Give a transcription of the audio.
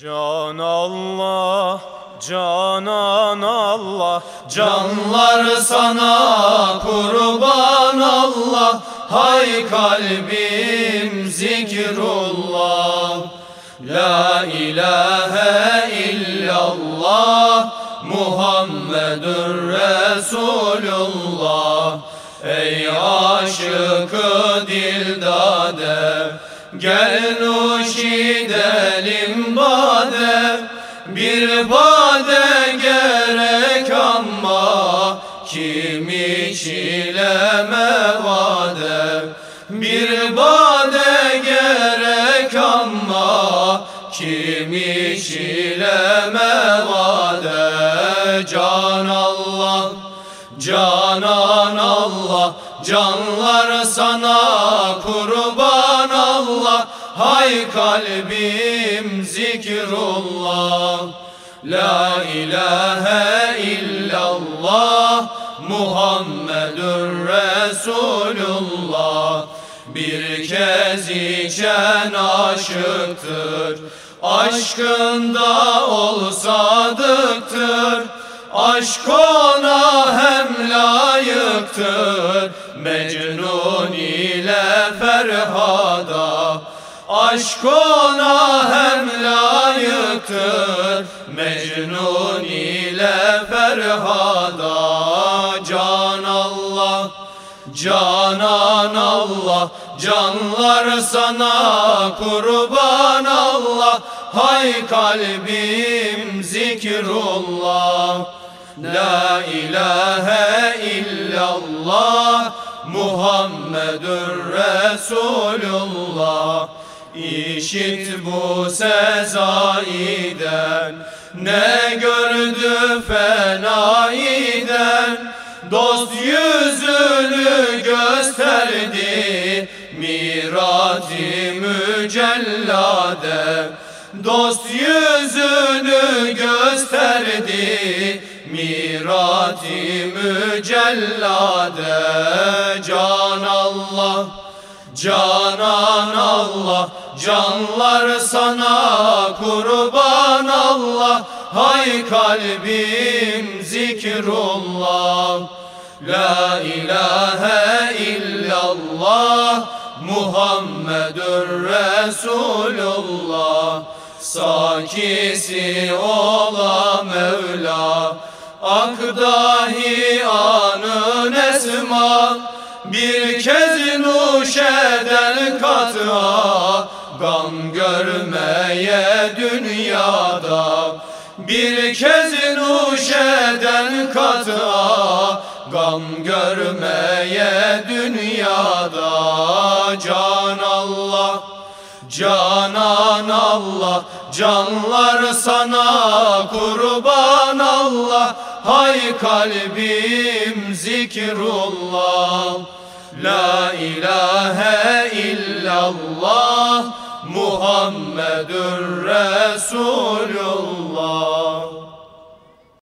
Can Allah, canan Allah, Canlar sana kurban Allah. Hay kalbim zikrullah. La ilahe illallah. Muhammedur Resulullah. Ey aşıkı dildade Gel nuş edelim bade Bir bade gerek ama Kim içileme vade. Bir bade gerek ama Kim içileme vade. Can Allah Canan Canlar sana kurban Allah Hay kalbim zikrullah. La ilahe illallah Muhammedur Resulullah. Bir kez içen aşıktır Aşkında ol sadıktır Aşk ona hem layıktır Mecnun ile Ferhada. Aşk ona hem layıktır Mecnun ile Ferhada. Can Allah Canan Allah Canlar sana kurban Allah. Hay kalbim zikrullah La ilahe illallah Muhammedur Resulullah. İşit bu sezaiden Ne gördü fenaiden Dost yüzünü gösterdi Mirati mücellade. Dost yüzünü gösterdi Mirati mücellade Can Allah Canan Allah Canlar sana kurban Allah Hay kalbim zikrullah. La ilahe illallah Muhammedur Resulullah. Sakisi ola Mevla Akdahi anın esma Bir kez nuş eden kat'a Gam görmeye dünyada. Bir kez nuş eden kat'a Gam görmeye dünyada. Can Allah Canan Allah Canlar sana kurban Allah. Hay kalbim zikrullah. La ilahe illallah Muhammedur Resulullah